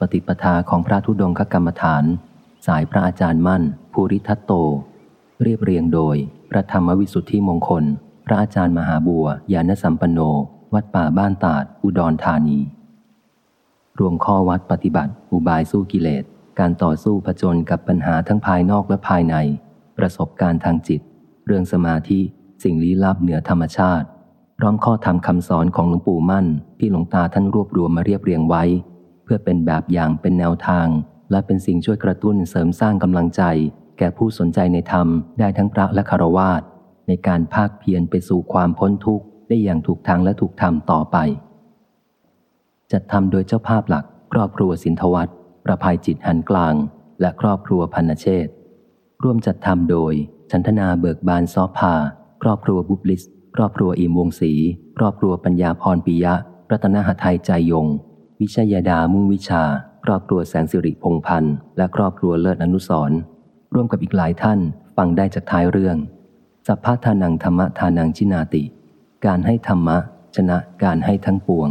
ปฏิปทาของพระธุดงคกรรมฐาน สายพระอาจารย์มั่น ภูริทัตโต เรียบเรียงโดย พระธรรมวิสุทธิมงคล พระอาจารย์มหาบัวยานสัมปันโน วัดป่าบ้านตาด อุดรธานี รวมข้อวัดปฏิบัติ อุบายสู้กิเลส การต่อสู้ผจญกับปัญหาทั้งภายนอกและภายใน ประสบการณ์ทางจิต เรื่องสมาธิสิ่งลี้ลับเหนือธรรมชาติพร้อมข้อธรรมคำสอนของหลวงปู่มั่น ที่หลวงตาท่านรวบรวมมาเรียบเรียงไว้ พื่อเป็นแบบอย่างเป็นแนวทาง และเป็นสิ่งช่วยกระตุ้นเสริมสร้างกำลังใจ แก่ผู้สนใจในธรรมได้ทั้งพระและคารวาสในการภาคเพียรไปสู่ความพ้นทุกข์ได้อย่างถูกทางและถูกธรรมต่อไป จัดทำโดยเจ้าภาพหลัก ครอบครัวสินทวัตประภัยจิตหันกลาง และครอบครัวพันเชษร่วมจัดทำโดย ชันธนาเบิกบานซอพาครอบครัวบุบลิส ครอบครัวอิมวงศรีครอบครัวปัญญาพรปิยะ รัตนหทัยใจยง วิชยดามุ่งวิชา ครอบครัวแสงสิริพงพันธ์และครอบครัวเลิศอนุสร์ร่วมกับอีกหลายท่านฟังได้จากท้ายเรื่อง สัพพะทานังธรรมะทานังชินาติ การให้ธรรมะ ชนะการให้ทั้งปวง